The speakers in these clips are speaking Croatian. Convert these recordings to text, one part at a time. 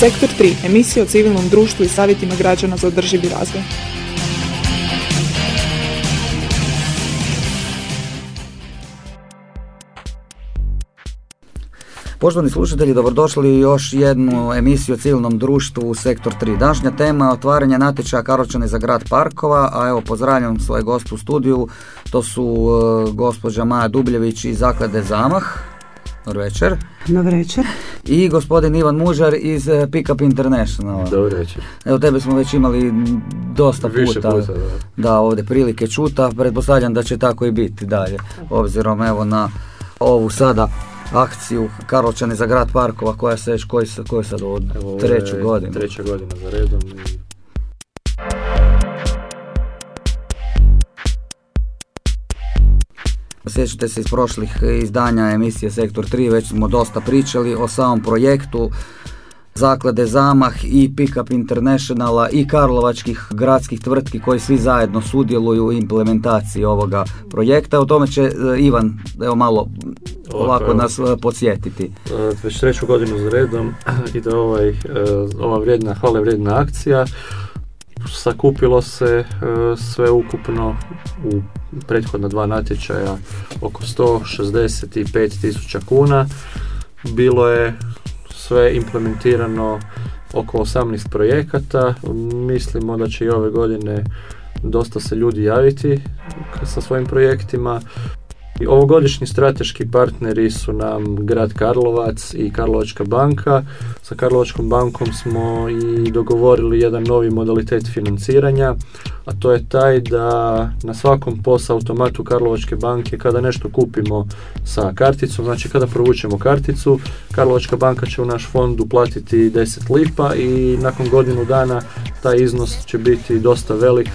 Sektor 3. Emisija o civilnom društvu i savjetima građana za održivi razvoj. Poštovani slušatelji, dobrodošli još jednu emisiju o civilnom društvu u Sektor 3. Današnja tema je otvaranje natječaja Karlovčani za grad parkova, a evo pozdravljam svoje goste u studiju, to su uh, gospođa Maja Dubljević iz Zaklade Zamah. Dobar večer. Dobar večer. I gospodin Ivan Mužar iz uh, Pickup International. Dobar večer. Evo tebe smo već imali dosta Više puta, puta, da. da ovdje prilike čuta, pretpostavljam da će tako i biti dalje, obzirom evo na ovu sada akciju Karlovčani za grad parkova koja se već koji, se- koju sad od treću godinu. Treća godina za redom. I Sjećate se iz prošlih izdanja emisije Sektor 3, već smo dosta pričali o samom projektu Zaklade Zamah i Pickup Internationala i Karlovačkih gradskih tvrtki koji svi zajedno sudjeluju u implementaciji ovoga projekta. O tome će e, Ivan evo malo ovako evo. nas e, podsjetiti. već treću godinu za redom ide ovaj, ova vrijedna, hvale vrijedna akcija. Sakupilo se e, sve ukupno u prethodna dva natječaja oko 165 tisuća kuna. Bilo je sve implementirano oko 18 projekata. Mislimo da će i ove godine dosta se ljudi javiti sa svojim projektima. Ovogodišnji strateški partneri su nam grad Karlovac i Karlovačka banka. Sa Karlovačkom bankom smo i dogovorili jedan novi modalitet financiranja, a to je taj da na svakom POS automatu Karlovačke banke kada nešto kupimo sa karticom, znači kada provučemo karticu, Karlovačka banka će u naš fond uplatiti 10 lipa i nakon godinu dana taj iznos će biti dosta velik,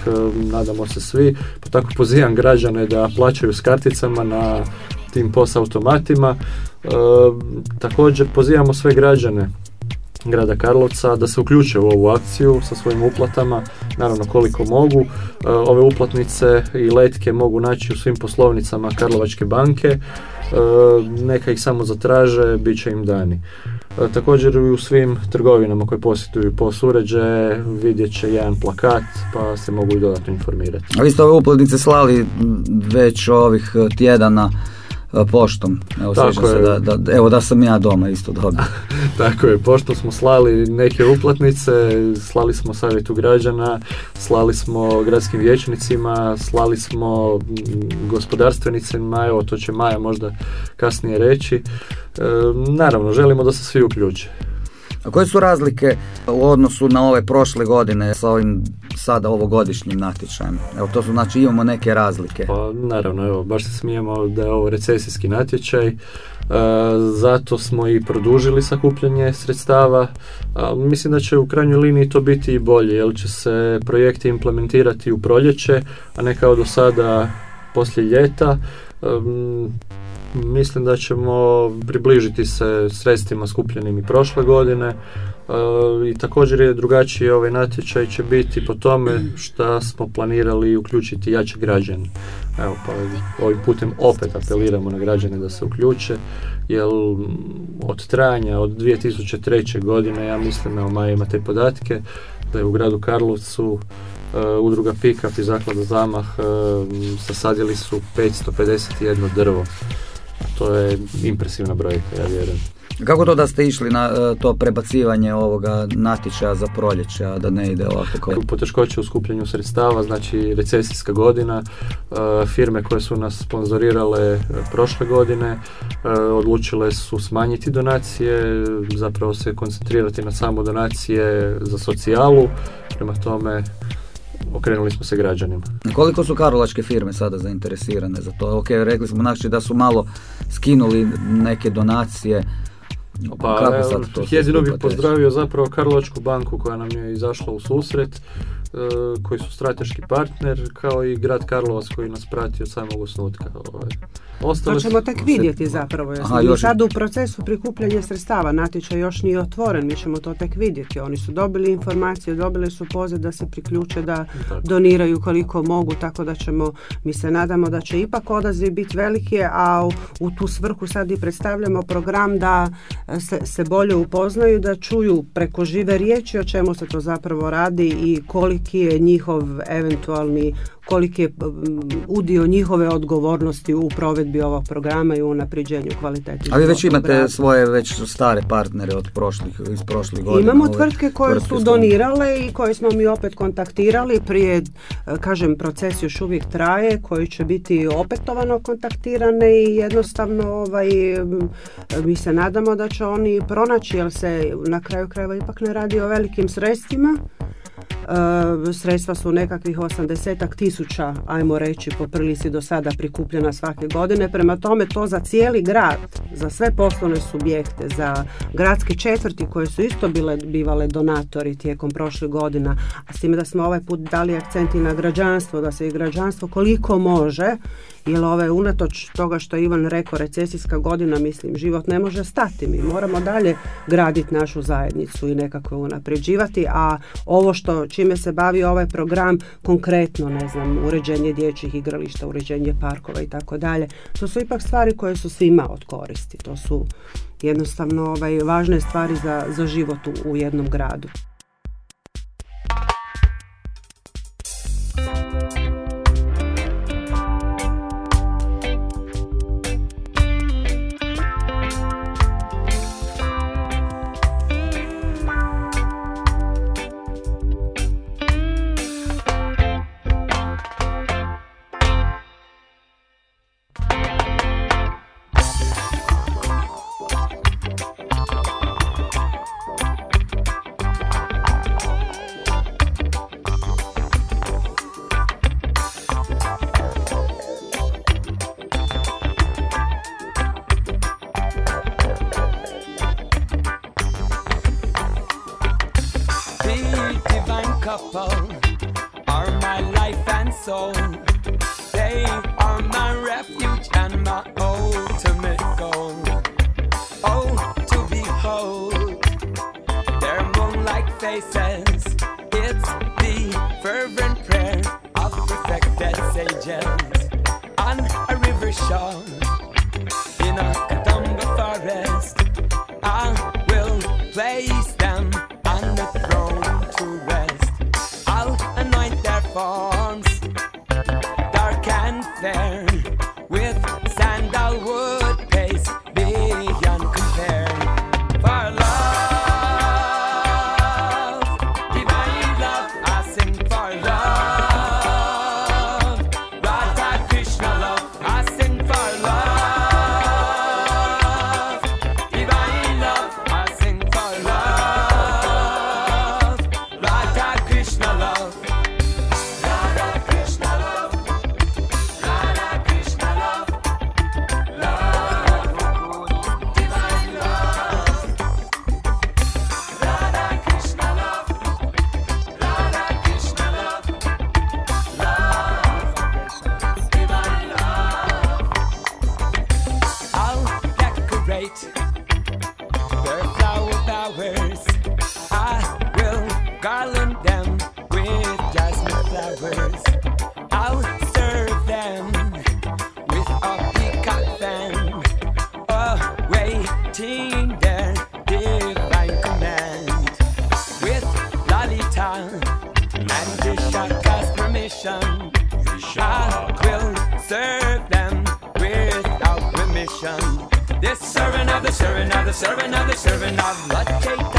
nadamo se svi, pa tako pozivam građane da plaćaju s karticama na tim POS automatima. E, također pozivamo sve građane grada Karlovca da se uključe u ovu akciju sa svojim uplatama, naravno koliko mogu. E, ove uplatnice i letke mogu naći u svim poslovnicama Karlovačke banke. E, neka ih samo zatraže, bit će im dani. E, Također i u svim trgovinama koje posjetuju POS uređaje vidjet će jedan plakat pa se mogu i dodatno informirati. A vi ste ove uplatnice slali već ovih tjedana poštom. Evo, Tako se da, da, evo da sam ja doma isto dobio. Tako je, pošto smo slali neke uplatnice, slali smo savjetu građana, slali smo gradskim vijećnicima, slali smo mm, gospodarstvenicima, evo to će Maja možda kasnije reći. E, naravno, želimo da se svi uključe. A koje su razlike u odnosu na ove prošle godine sa ovim sada ovogodišnjim natječajem? Evo to su znači imamo neke razlike. Pa naravno, evo, baš se smijemo da je ovo recesijski natječaj, e, zato smo i produžili sakupljanje sredstava. A, mislim da će u krajnjoj liniji to biti i bolje, jer će se projekti implementirati u proljeće, a ne kao do sada poslije ljeta. Em, mislim da ćemo približiti se sredstvima skupljenim i prošle godine. E, I također je drugačiji ovaj natječaj će biti po tome što smo planirali uključiti jače građane. Evo pa ovim putem opet apeliramo na građane da se uključe, jer od trajanja od 2003. godine, ja mislim, evo Maja ima te podatke, da je u gradu Karlovcu e, udruga Pickup i zaklada Zamah e, sasadili su 551 drvo. To je impresivna brojka, ja vjerujem. Kako to da ste išli na e, to prebacivanje ovoga natječaja za proljeće, a da ne ide ovako kao... Poteškoće u skupljanju sredstava, znači recesijska godina, e, firme koje su nas sponzorirale e, prošle godine odlučile su smanjiti donacije, zapravo se koncentrirati na samo donacije za socijalu, prema tome okrenuli smo se građanima. Koliko su karlovačke firme sada zainteresirane za to? Ok, rekli smo znači da su malo skinuli neke donacije. Kako sad to jedino bih pozdravio zapravo Karlovačku banku koja nam je izašla u susret. E, koji su strateški partner, kao i grad Karlovac koji nas prati od samog osnutka. Ovaj. to ćemo tek vidjeti zapravo. Jer Aha, još... sad u procesu prikupljanja sredstava, natječaj još nije otvoren, mi ćemo to tek vidjeti. Oni su dobili informacije, dobili su poziv da se priključe, da doniraju koliko mogu, tako da ćemo, mi se nadamo da će ipak odaziv biti veliki, a u, tu svrhu sad i predstavljamo program da se, se bolje upoznaju, da čuju preko žive riječi o čemu se to zapravo radi i koliki je njihov eventualni koliki je udio njihove odgovornosti u provedbi ovog programa i u unapređenju kvalitete. A vi već imate svoje već stare partnere od prošlih, iz prošlih godina? Imamo tvrtke koje su donirale i koje smo mi opet kontaktirali prije, kažem, proces još uvijek traje, koji će biti opetovano kontaktirane i jednostavno ovaj, mi se nadamo da će oni pronaći, jer se na kraju krajeva ipak ne radi o velikim sredstvima E, sredstva su nekakvih 80 tisuća, ajmo reći, po prilici do sada prikupljena svake godine. Prema tome to za cijeli grad, za sve poslovne subjekte, za gradske četvrti koje su isto bile bivale donatori tijekom prošle godina, a s time da smo ovaj put dali akcenti na građanstvo, da se i građanstvo koliko može jer ove unatoč toga što je Ivan rekao recesijska godina, mislim, život ne može stati. Mi moramo dalje graditi našu zajednicu i nekako unapređivati, a ovo što čime se bavi ovaj program konkretno, ne znam, uređenje dječjih igrališta, uređenje parkova i tako dalje, to su ipak stvari koje su svima od koristi. To su jednostavno ovaj, važne stvari za, za život u jednom gradu. couple are my life and soul. They are my refuge and my ultimate goal. Oh, to behold their moonlight faces. It's the fervent prayer of perfected sages on a river shore. the servant of the servant of the.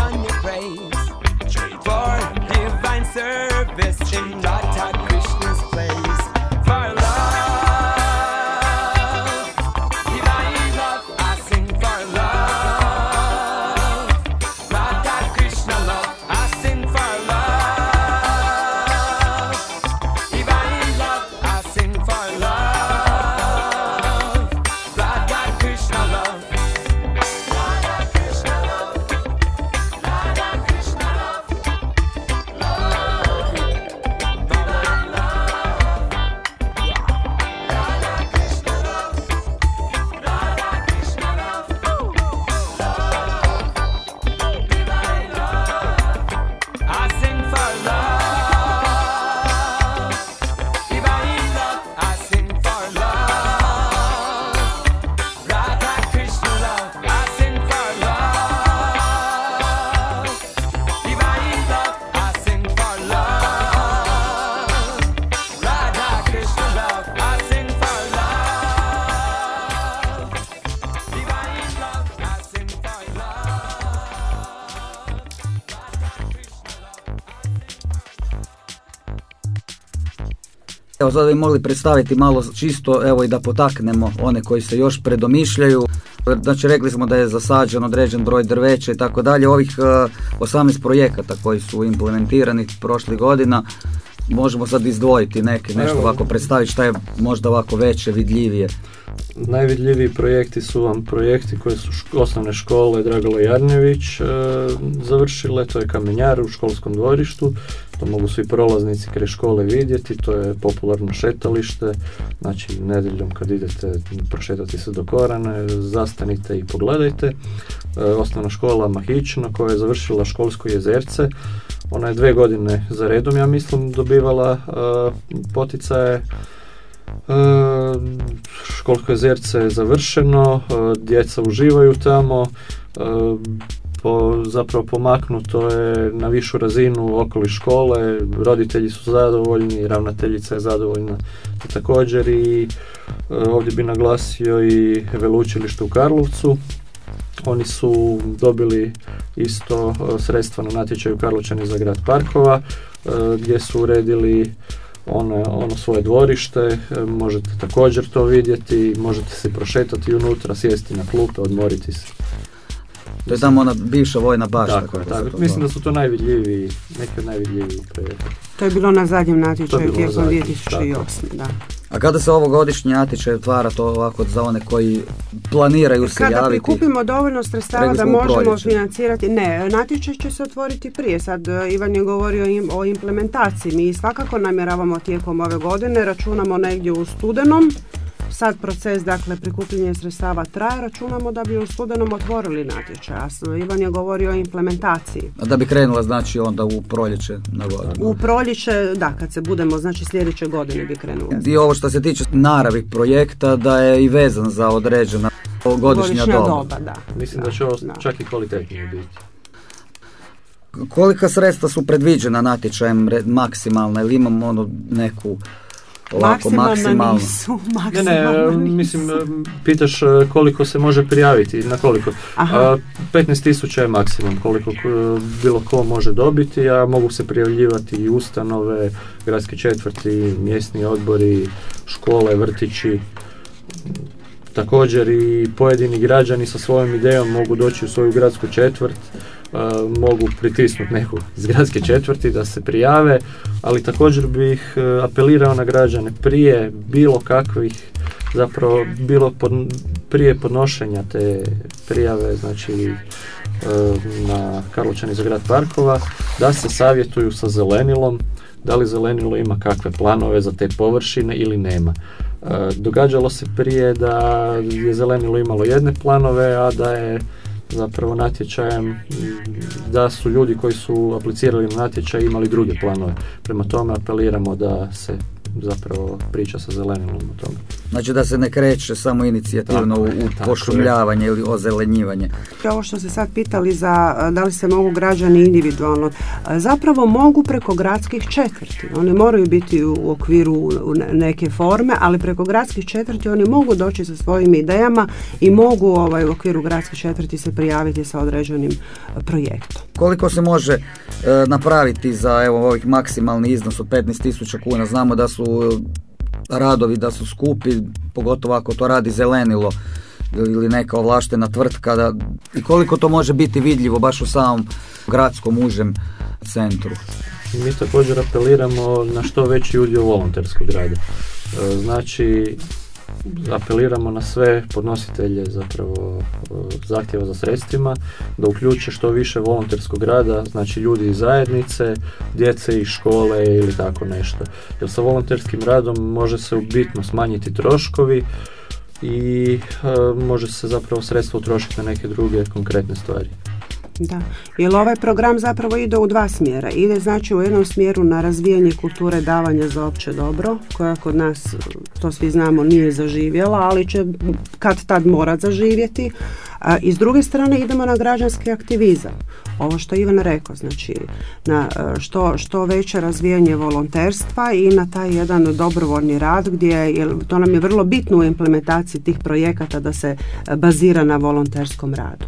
Evo sada bi mogli predstaviti malo čisto, evo i da potaknemo one koji se još predomišljaju. Znači rekli smo da je zasađen određen broj drveća i tako dalje. Ovih 18 projekata koji su implementirani prošlih godina možemo sad izdvojiti neke, nešto ovako predstaviti šta je možda ovako veće, vidljivije. Najvidljiviji projekti su vam projekti koje su osnovne škole Dragalo Jarnjević e, završile, to je kamenjar u školskom dvorištu, to mogu svi prolaznici kraj škole vidjeti, to je popularno šetalište, znači nedjeljom kad idete prošetati se do Korane, zastanite i pogledajte. E, osnovna škola Mahićno koja je završila školsko jezerce, ona je dve godine za redom, ja mislim, dobivala uh, poticaje. Uh, školsko jezerce je završeno, djeca uživaju tamo, po, zapravo pomaknuto je na višu razinu okoli škole, roditelji su zadovoljni, ravnateljica je zadovoljna također i ovdje bi naglasio i veleučilište u Karlovcu oni su dobili isto e, sredstva na natječaju Karlovčani za grad parkova e, gdje su uredili ono, ono svoje dvorište, e, možete također to vidjeti, možete se prošetati unutra, sjesti na klupe, odmoriti se. To je tamo ona bivša vojna bašta. Tako, tako. Mislim da su to najvidljiviji, neki od najvidljivijih projekata. To je bilo na zadnjem natječaju tijekom 2008. Da. A kada se godišnji natječaj otvara to ovako za one koji planiraju se kada javiti? Kada prikupimo dovoljno sredstava da možemo financirati, ne, natječaj će se otvoriti prije. Sad e, Ivan je govorio o implementaciji. Mi svakako namjeravamo tijekom ove godine, računamo negdje u studenom sad proces dakle prikupljanja sredstava traje, računamo da bi u studenom otvorili natječaj. Ivan je govorio o implementaciji. A da bi krenula znači onda u proljeće na godinu? U proljeće, da, kad se budemo, znači sljedeće godine bi krenula. I ovo što se tiče naravi projekta, da je i vezan za određena godišnja, doba. da. Mislim da, će ovo čak i kvalitetnije biti. Kolika sredstva su predviđena natječajem maksimalna ili imamo ono neku ovako maksimalno. Nisu, ne, ne, mislim, pitaš e, koliko se može prijaviti, na koliko. Aha. 15 tisuća je maksimum koliko bilo ko može dobiti, a mogu se prijavljivati i ustanove, gradske četvrti, mjesni odbori, škole, vrtići. Također i pojedini građani sa svojom idejom mogu doći u svoju gradsku četvrt mogu pritisnuti nekog iz gradske četvrti da se prijave, ali također bih e, apelirao na građane prije bilo kakvih zapravo bilo prije podnošenja te prijave znači e, na Karlovčani za grad parkova da se savjetuju sa zelenilom da li zelenilo ima kakve planove za te površine ili nema. E, događalo se prije da je zelenilo imalo jedne planove, a da je zapravo natječajem da su ljudi koji su aplicirali na natječaj imali druge planove. Prema tome apeliramo da se zapravo priča sa zelenilom o tome. Znači da se ne kreće samo inicijativno u, pošumljavanje ili ozelenjivanje. Ovo što se sad pitali za da li se mogu građani individualno, zapravo mogu preko gradskih četvrti. Oni moraju biti u okviru neke forme, ali preko gradskih četvrti oni mogu doći sa svojim idejama i mogu ovaj, u okviru gradskih četvrti se prijaviti sa određenim projektom. Koliko se može e, napraviti za evo ovih maksimalni iznos od 15.000 kuna? Znamo da su radovi da su skupi, pogotovo ako to radi zelenilo ili neka ovlaštena tvrtka da, i koliko to može biti vidljivo baš u samom gradskom užem centru. Mi također apeliramo na što veći udio volonterskog rada. E, znači, apeliramo na sve podnositelje zapravo e, zahtjeva za sredstvima da uključe što više volonterskog rada, znači ljudi iz zajednice, djece iz škole ili tako nešto. Jer sa volonterskim radom može se bitno smanjiti troškovi i e, može se zapravo sredstvo utrošiti na neke druge konkretne stvari. Da, jer ovaj program zapravo ide u dva smjera. Ide znači u jednom smjeru na razvijanje kulture davanja za opće dobro, koja kod nas, to svi znamo, nije zaživjela, ali će kad tad mora zaživjeti. A, I s druge strane idemo na građanski aktivizam. Ovo što Ivan rekao, znači na što, što veće razvijanje volonterstva i na taj jedan dobrovoljni rad gdje to nam je vrlo bitno u implementaciji tih projekata da se bazira na volonterskom radu.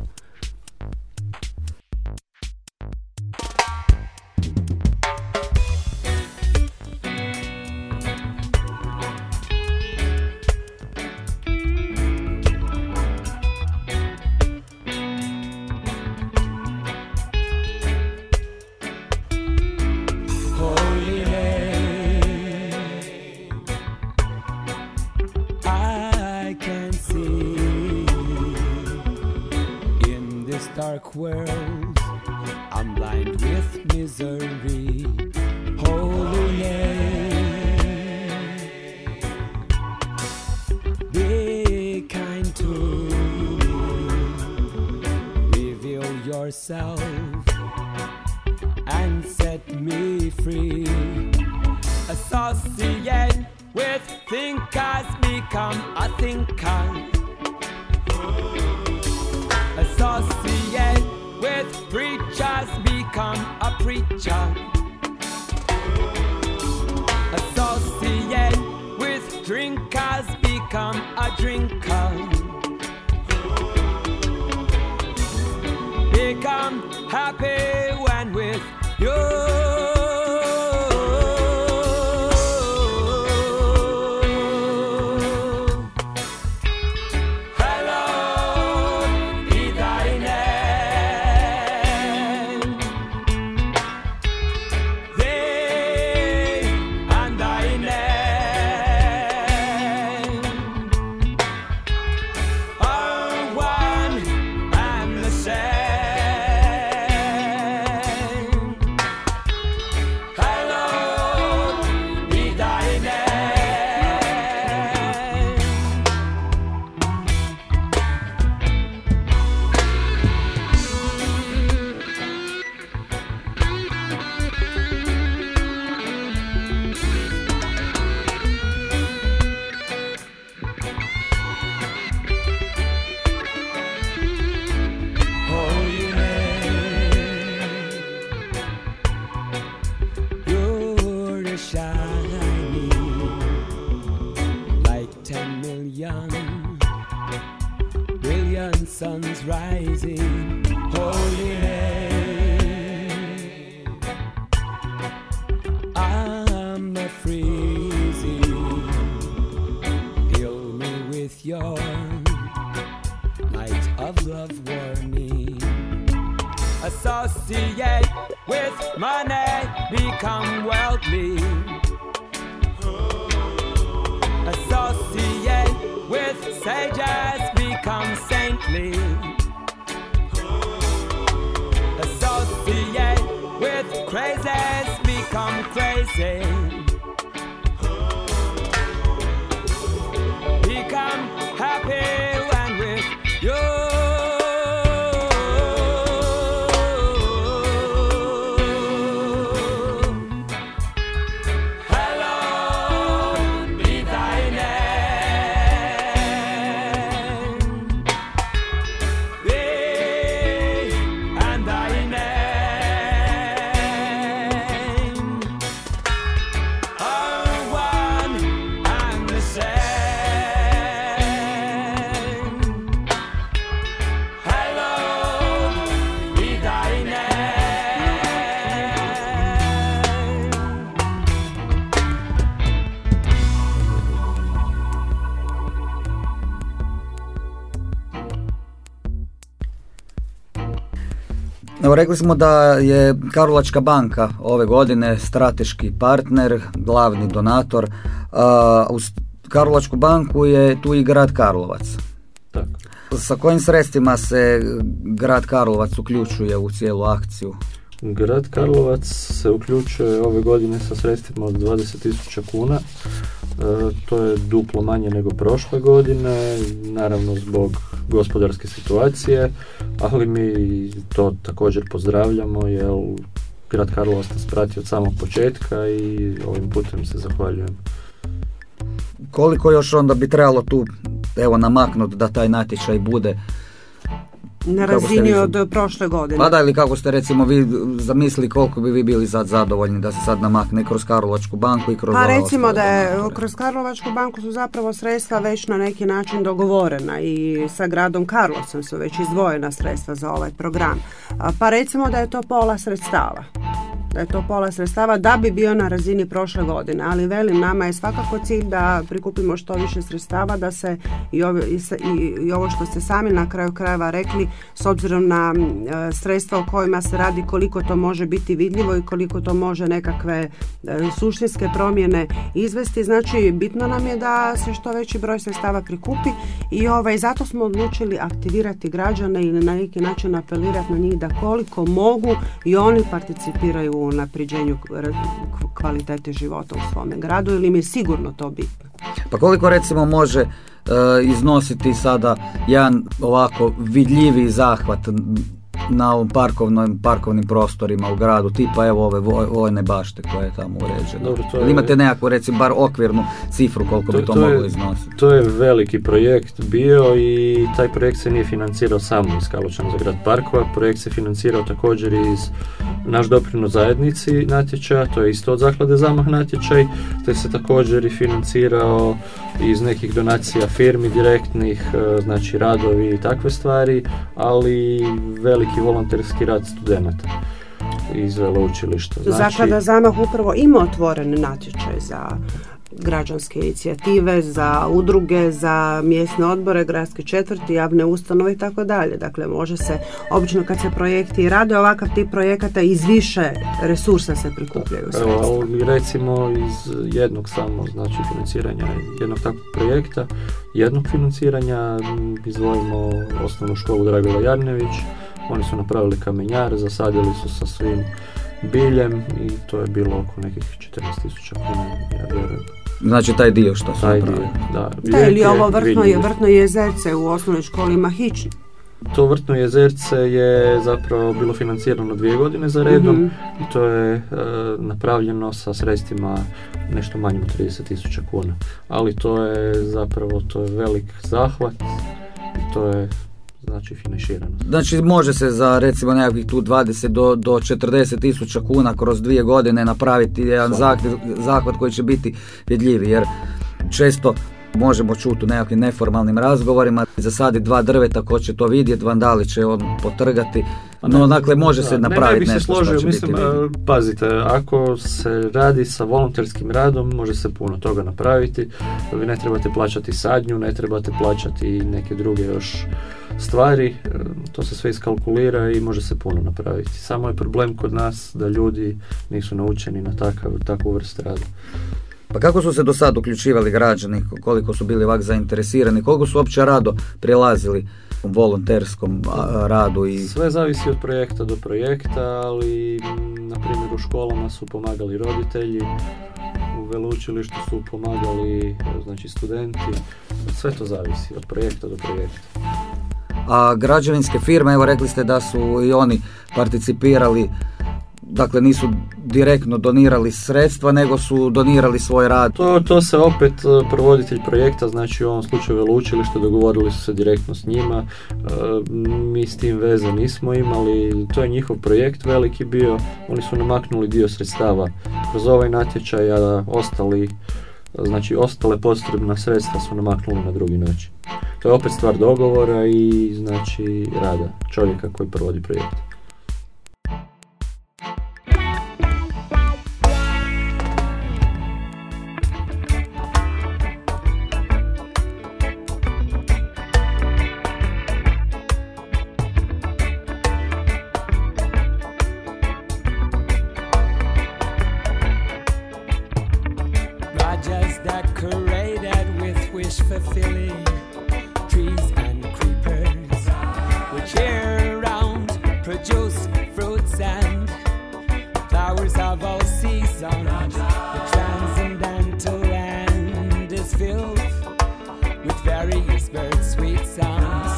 Misery. Holy name, be kind to me. Reveal yourself and set me free. Associate with thinkers, become a thinker. Associate with preachers, become a preacher. Associate with drinkers, become a drinker. Become happy when with you. Rekli smo da je Karlovačka banka ove godine strateški partner, glavni donator. Uz Karlovačku banku je tu i grad Karlovac. Tako. Sa kojim sredstvima se grad Karlovac uključuje u cijelu akciju? Grad Karlovac se uključuje ove godine sa sredstvima od 20.000 kuna. E, to je duplo manje nego prošle godine, naravno zbog gospodarske situacije, ali mi to također pozdravljamo jer grad Karlovac nas prati od samog početka i ovim putem se zahvaljujem. Koliko još onda bi trebalo tu evo namaknuti da taj natječaj bude? Na razini vi- od prošle godine. Pa da, ili kako ste recimo vi zamislili koliko bi vi bili sad zadovoljni da se sad namakne kroz Karlovačku banku i kroz Pa recimo da je kroz Karlovačku banku su zapravo sredstva već na neki način dogovorena i sa gradom Karlovcem su već izdvojena sredstva za ovaj program. Pa recimo da je to pola sredstava. Da je to pola sredstava da bi bio na razini prošle godine, ali velim nama je svakako cilj da prikupimo što više sredstava da se i, ove- i, i- ovo što ste sami na kraju krajeva rekli s obzirom na e, sredstva o kojima se radi koliko to može biti vidljivo i koliko to može nekakve e, suštinske promjene izvesti. Znači bitno nam je da se što veći broj sredstava prikupi i ovaj, zato smo odlučili aktivirati građane ili na neki način apelirati na njih da koliko mogu i oni participiraju u napriđenju kvalitete života u svome gradu ili mi je sigurno to bitno. Pa koliko recimo može e, iznositi sada jedan ovako vidljivi zahvat na ovim parkovnim, parkovnim prostorima u gradu, tipa evo ove vojne bašte koje je tamo uređeno. Dobro, to je... Imate nekakvu recimo bar okvirnu cifru koliko to, bi to, to moglo iznositi? To je veliki projekt bio i taj projekt se nije financirao samo iz Kaločana za grad parkova, projekt se financirao također iz naš doprinos zajednici natječaja, to je isto od zaklade zamah natječaj, te se također i financirao iz nekih donacija firmi direktnih, e, znači radovi i takve stvari, ali veliki volonterski rad studenata iz veleučilišta. Znači, Zaklada Zamah upravo ima otvoren natječaj za građanske inicijative, za udruge, za mjesne odbore, gradske četvrti, javne ustanove i tako dalje. Dakle, može se, obično kad se projekti rade, ovakav tip projekata iz više resursa se prikupljaju Evo, recimo iz jednog samo, znači financiranja jednog takvog projekta, jednog financiranja izdvojimo osnovnu školu Dragila Jarnević, oni su napravili kamenjar, zasadili su sa svim biljem i to je bilo oko nekih 14.000 kuna, ja vjerujem. Znači taj dio što su taj dio, da. Da, ili ovo vrtno, je, vrtno jezerce u osnovnoj školi Mahići. To vrtno jezerce je zapravo bilo financirano dvije godine za redom mhm. i to je e, napravljeno sa sredstvima nešto manjim od 30.000 kuna. Ali to je zapravo to je velik zahvat i to je znači finiširano. Znači može se za recimo nekakvih tu 20 do, do 40 tisuća kuna kroz dvije godine napraviti jedan zahvat koji će biti vidljivi jer često možemo čuti u nekakvim neformalnim razgovorima, zasaditi dva drveta, ko će to vidjeti, vandali će on potrgati, no dakle može se napraviti ne, nešto složio, mislim, Pazite, ako se radi sa volonterskim radom, može se puno toga napraviti, vi ne trebate plaćati sadnju, ne trebate plaćati neke druge još stvari, e, to se sve iskalkulira i može se puno napraviti. Samo je problem kod nas da ljudi nisu naučeni na takav, takvu vrstu rada. Pa kako su se do sada uključivali građani, koliko su bili ovak zainteresirani, koliko su uopće rado prilazili u volonterskom radu? I... Sve zavisi od projekta do projekta, ali na primjer u školama su pomagali roditelji, u veleučilištu su pomagali znači studenti, sve to zavisi od projekta do projekta a građevinske firme, evo rekli ste da su i oni participirali dakle nisu direktno donirali sredstva, nego su donirali svoj rad. To, to se opet e, provoditelj projekta, znači u ovom slučaju veleučilište, dogovorili su se direktno s njima, e, mi s tim veze nismo imali, to je njihov projekt veliki bio, oni su namaknuli dio sredstava kroz ovaj natječaj, a ostali Znači ostale potrebna sredstva su namaknuli na drugi način. To je opet stvar dogovora i znači rada čovjeka koji provodi projekt. land. Flowers of all seasons. The transcendental land is filled with various bird sweet songs.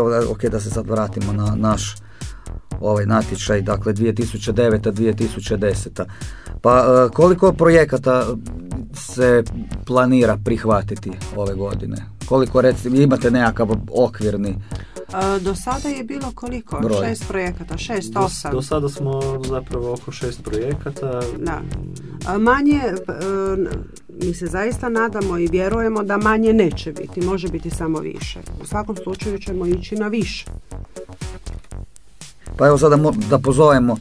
Evo, da- ok, da se sad vratimo na naš ovaj natječaj, dakle 2009-2010. Pa e, koliko projekata se planira prihvatiti ove godine? Koliko recimo imate nekakav okvirni? Do sada je bilo koliko? Broj. Šest projekata, šest, Do, osam. do sada smo zapravo oko šest projekata. Da. Manje, e, mi se zaista nadamo i vjerujemo da manje neće biti, može biti samo više. U svakom slučaju ćemo ići na više. Pa evo sada da pozovemo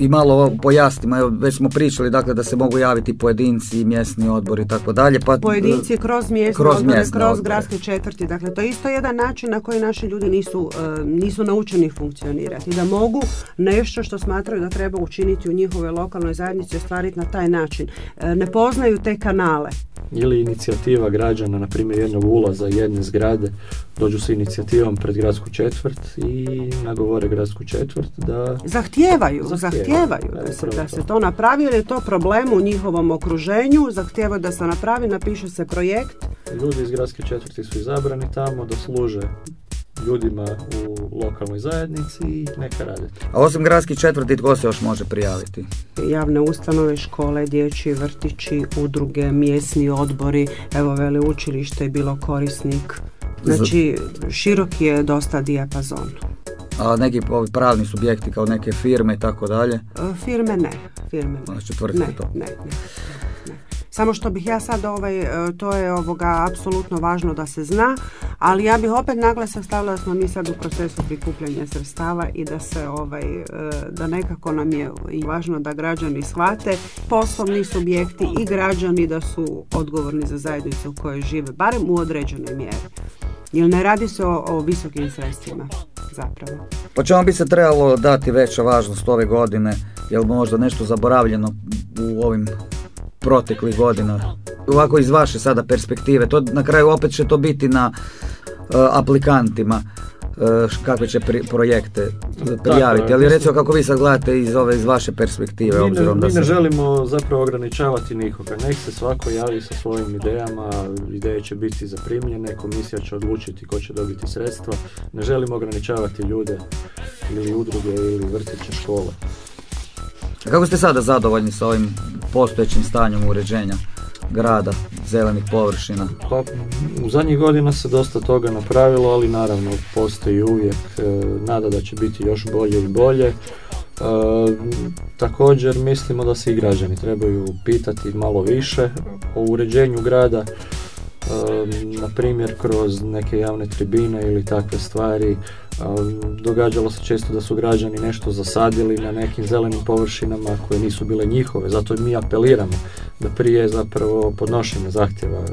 i malo pojasnimo, evo već smo pričali dakle da se mogu javiti pojedinci, mjesni odbor i tako dalje, pa Pojedinci kroz mjesne kroz odbore, mjesne kroz odbore. gradske četvrti. Dakle, to je isto jedan način na koji naši ljudi nisu, e, nisu naučeni funkcionirati. Da mogu nešto što smatraju da treba učiniti u njihovoj lokalnoj zajednici ostvariti na taj način. E, ne poznaju te kanale. Ili inicijativa građana, na primjer jednog ulaza jedne zgrade, dođu sa inicijativom pred gradsku četvrt i nagovore gradsku četvrt da Zahtijevaju, Zahtijevaju, zahtijevaju da evo, se, da se to. napravi jer je to problem u njihovom okruženju, zahtijevaju da se napravi, napiše se projekt. ljudi iz gradske četvrti su izabrani tamo da služe ljudima u lokalnoj zajednici i neka rade. A osim gradskih četvrti, tko se još može prijaviti? Javne ustanove, škole, dječji vrtići, udruge, mjesni odbori, evo veleučilište je bilo korisnik. Znači, široki je dosta dijapazon. A neki ovi pravni subjekti kao neke firme i tako dalje? E, Firme ne, firme ne. Znači Ne, to. ne, ne, ne. Samo što bih ja sad, ovaj, e, to je ovoga apsolutno važno da se zna, ali ja bih opet naglasak stavila da smo mi sad u procesu prikupljanja sredstava i da se ovaj, e, da nekako nam je i važno da građani shvate poslovni subjekti i građani da su odgovorni za zajednicu u kojoj žive, barem u određenoj mjeri. Jer ne radi se o, o visokim sredstvima zapravo. Pa čemu bi se trebalo dati veća važnost ove godine? Jel možda nešto zaboravljeno u ovim proteklih godina? Ovako iz vaše sada perspektive, to na kraju opet će to biti na e, aplikantima kakve će pri- projekte prijaviti. Ali recimo kako vi sad gledate iz ove iz vaše perspektive, Mi ne, obzirom da mi se... ne želimo zapravo ograničavati nikoga. Nek se svako javi sa svojim idejama, ideje će biti zaprimljene, komisija će odlučiti ko će dobiti sredstva. Ne želimo ograničavati ljude ili udruge ili vrtiće škole. A Kako ste sada zadovoljni sa ovim postojećim stanjem uređenja grada, zelenih površina? Pa, u zadnjih godina se dosta toga napravilo, ali naravno postoji uvijek e, nada da će biti još bolje i bolje. E, također mislimo da se i građani trebaju pitati malo više o uređenju grada, na primjer kroz neke javne tribine ili takve stvari. Događalo se često da su građani nešto zasadili na nekim zelenim površinama koje nisu bile njihove, zato mi apeliramo da prije zapravo podnošenja zahtjeva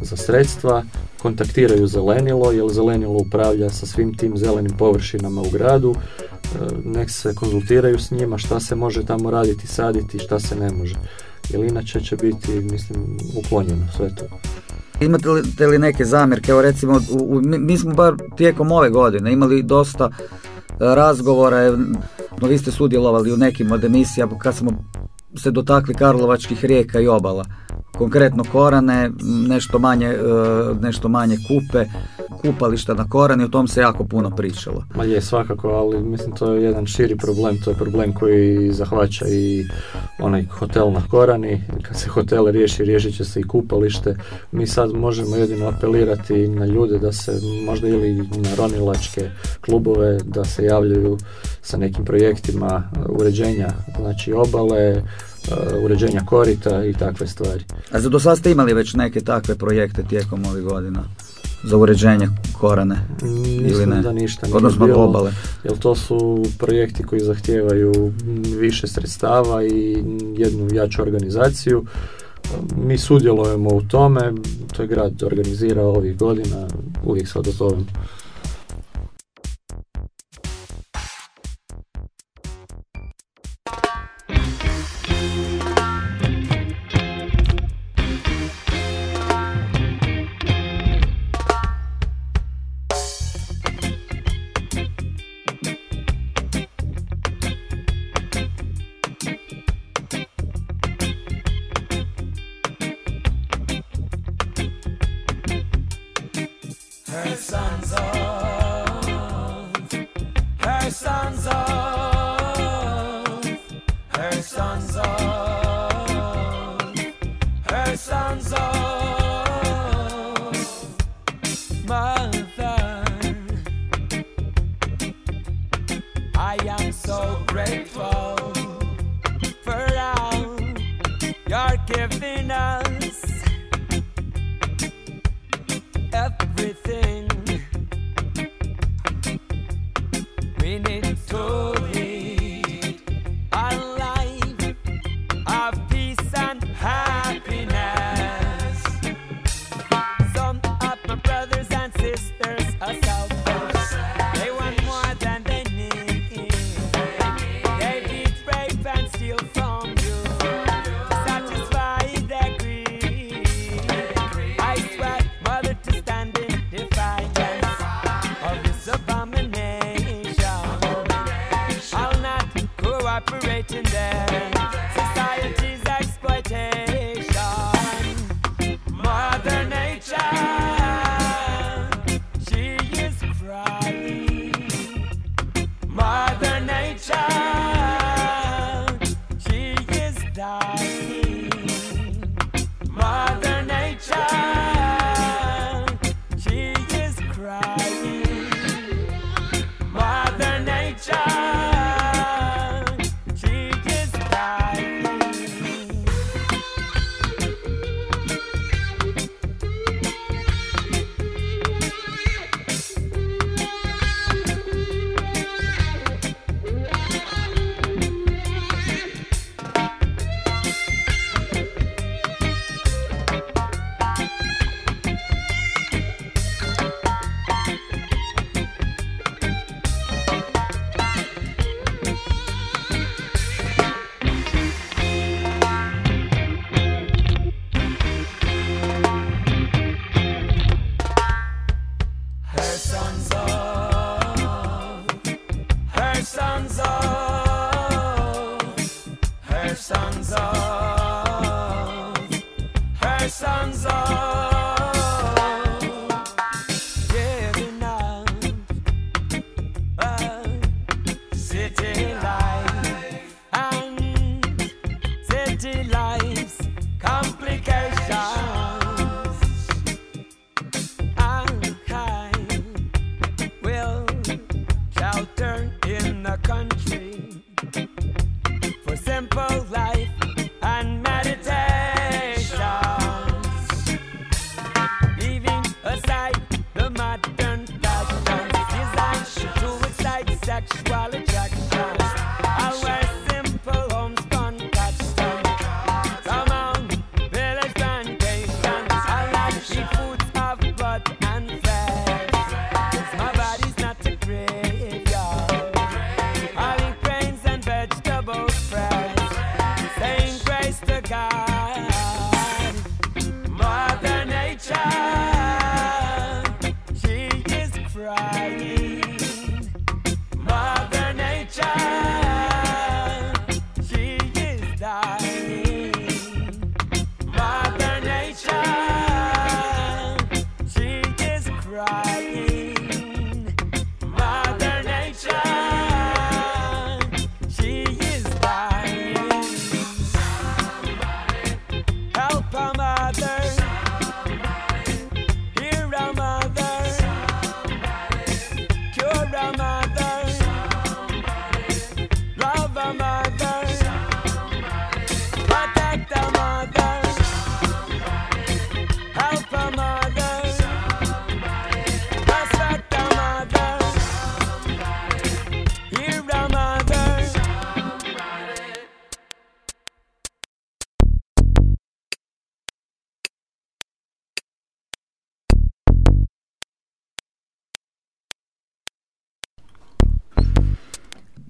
za sredstva, kontaktiraju Zelenilo, jer Zelenilo upravlja sa svim tim zelenim površinama u gradu, nek se konzultiraju s njima šta se može tamo raditi, saditi, šta se ne može. Jer inače će biti, mislim, uklonjeno sve to. Imate li, te li neke zamjerke? Evo recimo, u, u- mi, smo bar tijekom ove godine imali dosta e, razgovora, e, no vi ste sudjelovali u nekim od emisija kad smo se dotakli Karlovačkih rijeka i obala. Konkretno korane, nešto manje, e, nešto manje kupe, kupališta na korani, o tom se jako puno pričalo. Ma je svakako, ali mislim to je jedan širi problem, to je problem koji zahvaća i onaj hotel na korani, kad se hotel riješi, riješit će se i kupalište. Mi sad možemo jedino apelirati na ljude da se možda ili na ronilačke klubove da se javljaju sa nekim projektima uređenja znači obale, uređenja korita i takve stvari. A za do sad ste imali već neke takve projekte tijekom ovih godina? Za uređenje korane? Mislim ili ne? da ništa nije Odnosno bilo, obale? Jer to su projekti koji zahtijevaju više sredstava i jednu jaču organizaciju. Mi sudjelujemo u tome, to je grad organizirao ovih godina, uvijek se odazovem. minute.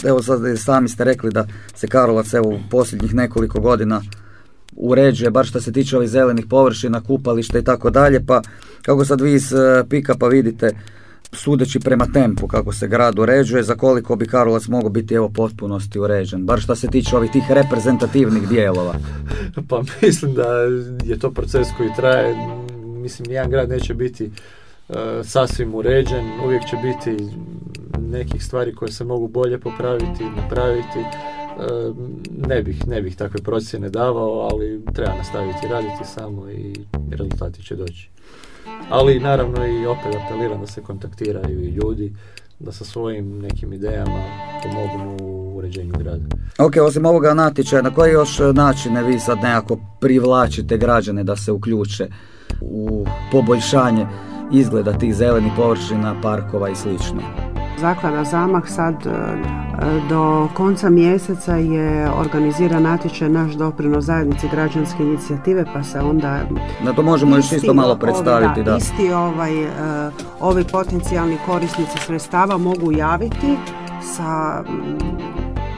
Evo sad sami ste rekli da se Karlovac evo u posljednjih nekoliko godina uređuje, bar što se tiče ovih zelenih površina, kupališta i tako dalje, pa kako sad vi iz e, pika pa vidite, sudeći prema tempu kako se grad uređuje, za koliko bi Karlovac mogao biti evo potpunosti uređen, bar što se tiče ovih tih reprezentativnih dijelova. Pa mislim da je to proces koji traje, mislim jedan grad neće biti e, sasvim uređen, uvijek će biti nekih stvari koje se mogu bolje popraviti, napraviti. E, ne bih, ne bih takve procjene davao, ali treba nastaviti raditi samo i rezultati će doći. Ali naravno i opet apeliram da se kontaktiraju i ljudi, da sa svojim nekim idejama pomognu u uređenju grada. Ok, osim ovoga natječaja, na koji još načine vi sad nekako privlačite građane da se uključe u poboljšanje izgleda tih zelenih površina, parkova i slično? Zaklada Zamah sad e, do konca mjeseca je organiziran natječaj naš doprinos zajednici građanske inicijative pa se onda Na to možemo još isto malo ovi, predstaviti, da. Isti ovaj, e, ovi potencijalni korisnici sredstava mogu javiti sa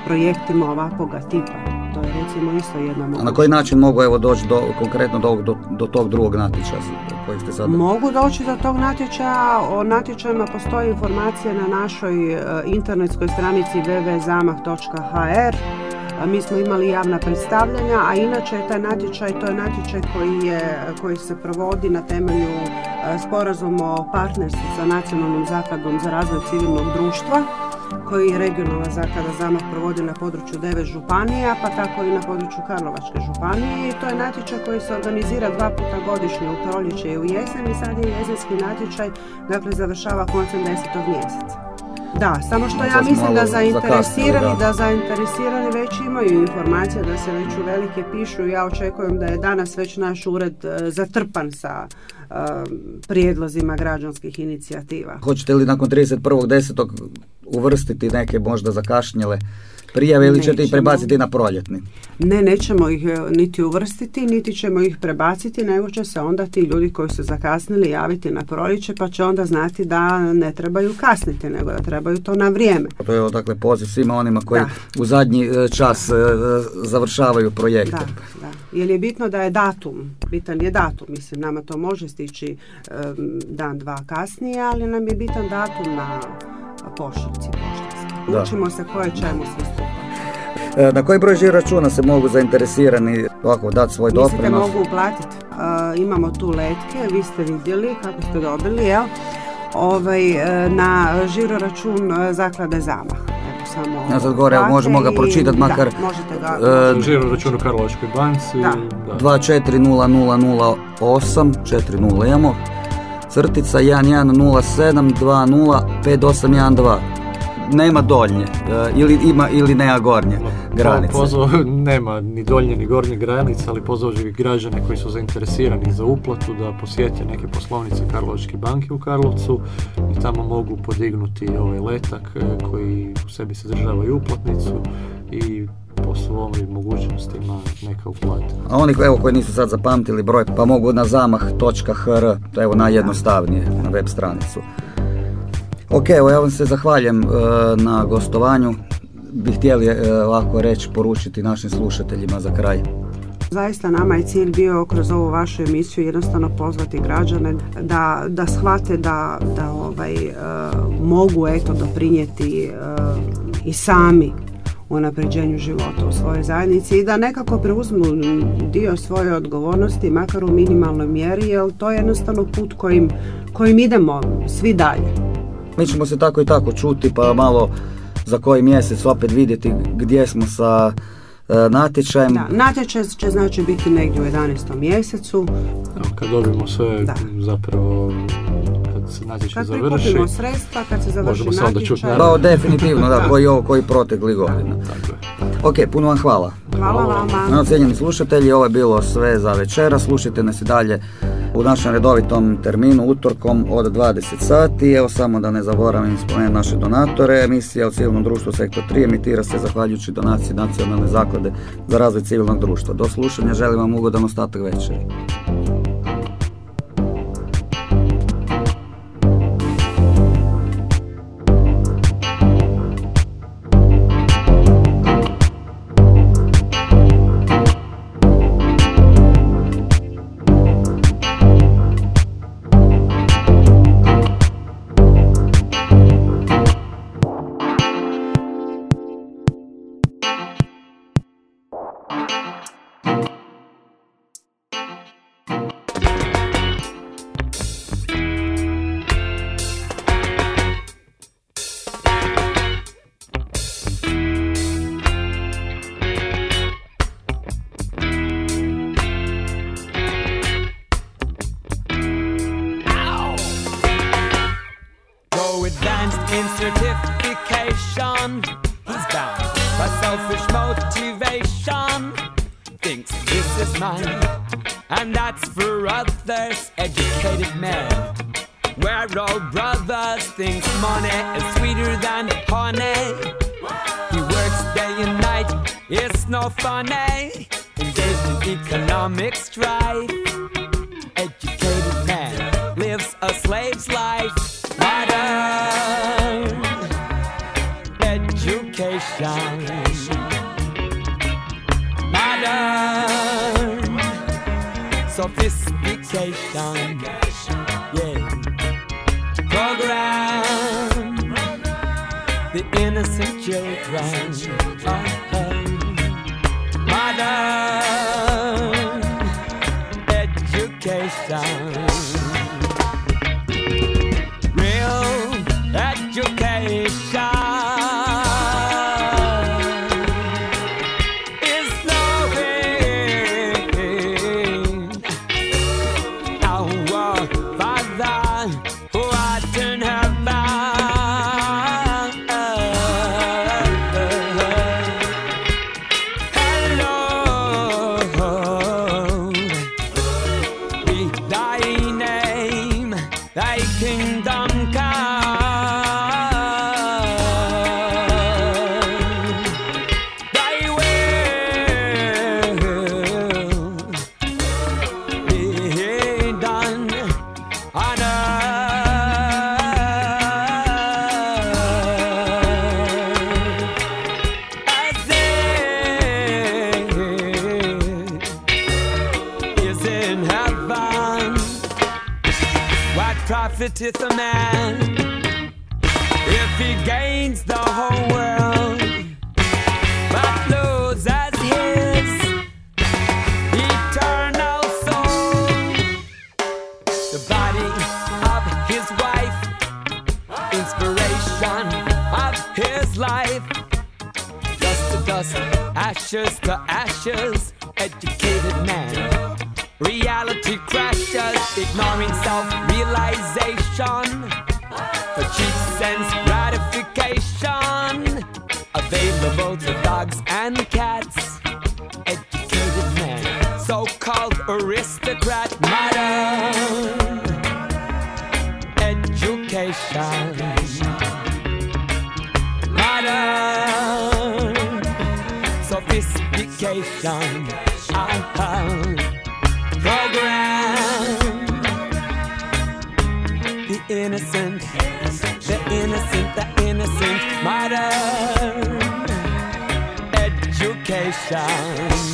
projektima ovakvoga tipa. To je recimo isto jedna A mogućnost. na koji način mogu evo doći do, konkretno do, do, do tog drugog natječaja kojeg ste sad... Mogu doći do tog natječaja, o natječajima postoji informacija na našoj e, internetskoj stranici www.zamah.hr. A Mi smo imali javna predstavljanja, a inače je taj natječaj, to je natječaj koji, je, koji se provodi na temelju e, sporazuma o partnerstvu sa Nacionalnom zakladom za razvoj civilnog društva koji regionalna zaklada Zamah provodi na području devet županija, pa tako i na području Karlovačke županije. I to je natječaj koji se organizira dva puta godišnje u proljeće i u jesen i sad je jesenski natječaj, dakle završava koncem desetog mjeseca. Da, samo što ja mislim da zainteresirani, da zainteresirani već imaju informacije da se već u velike pišu. Ja očekujem da je danas već naš ured e, zatrpan sa e, prijedlozima građanskih inicijativa. Hoćete li nakon 31.10. uvrstiti neke možda zakašnjele prijave ili ćete ih prebaciti na proljetni? Ne, nećemo ih e, niti uvrstiti, niti ćemo ih prebaciti, nego će se onda ti ljudi koji su zakasnili javiti na proljeće, pa će onda znati da ne trebaju kasniti, nego da trebaju to na vrijeme. To je dakle poziv svima onima koji Da. u zadnji e, čas e, završavaju projekte. Da, da. Jer je bitno da je datum, bitan je datum, mislim, nama to može stići em, dan, dva kasnije, ali nam je bitan datum na poštanskoj. Da. Učimo se koje čemu sve skupa. E, Na koji broj žiro računa se mogu zainteresirani ovako dati svoj Mislite doprinos? mogu uplatiti? E, imamo tu letke, vi ste vidjeli kako ste dobili, jel? Ovaj, e, na žiro račun zaklade Zamah. Evo, samo Ja sad gore, evo, možemo ga uplate i- pročitat, da, makar, možete ga, e, Žiro račun u Karlovačkoj banci. Da. da. 240008 40 imamo crtica 1107205812 nema dolnje e, ili ima ili nema gornje granice. Po- pozvao- nema ni dolje ni gornje granice, ali pozvao bih građane koji su zainteresirani za uplatu da posjete neke poslovnice Karlovačke banke u Karlovcu i tamo mogu podignuti ovaj letak e, koji u sebi sadržava i uplatnicu i po svojim mogućnostima neka uplate. A oni evo, koji nisu sad zapamtili broj, pa mogu na zamah.hr, to je evo najjednostavnije na web stranicu. Ok, evo ja vam se zahvaljujem e, na gostovanju. Bi htjeli e, ovako reći, poručiti našim slušateljima za kraj. Zaista nama je cilj bio kroz ovu vašu emisiju jednostavno pozvati građane da, da shvate da, da ovaj, e, mogu eto doprinijeti i sami u unapređenju života u svojoj zajednici i da nekako preuzmu dio svoje odgovornosti, makar u minimalnoj mjeri, jer to je jednostavno put kojim, kojim idemo svi dalje. Mi ćemo se tako i tako čuti, pa malo za koji mjesec opet vidjeti gdje smo sa e, natječajem. Da, natječaj će znači biti negdje u 11. mjesecu. Kad dobijemo sve Da. zapravo kad se natječaj Kad završi, prikupimo sredstva, kad se završi Možemo se onda čuti natječaj. Pa definitivno, da, koji ovo, koji protekli godina. tako je. Ok, puno vam hvala. Hvala vama. No, cijenjeni slušatelji, ovo je bilo sve za večera. Slušajte nas i dalje u našem redovitom terminu utorkom od 20 sati. Evo samo da ne zaboravim spomenuti naše donatore. Emisija o civilnom društvu Sektor 3 emitira se zahvaljujući donaciji Nacionalne zaklade za razvoj civilnog društva. Do slušanja, želim vam ugodan ostatak večeri. Slave's life. Modern education. Modern sophistication. Yeah. Program the innocent children. Profiteth a man if he gains the whole world but loses his eternal soul? The body of his wife, inspiration of his life. Dust to dust, ashes to ashes, crashes, ignoring self realization. For cheap sense gratification, available to dogs and cats. Educated man, so called aristocrat, modern education. Modern sophistication. Uh-huh. down.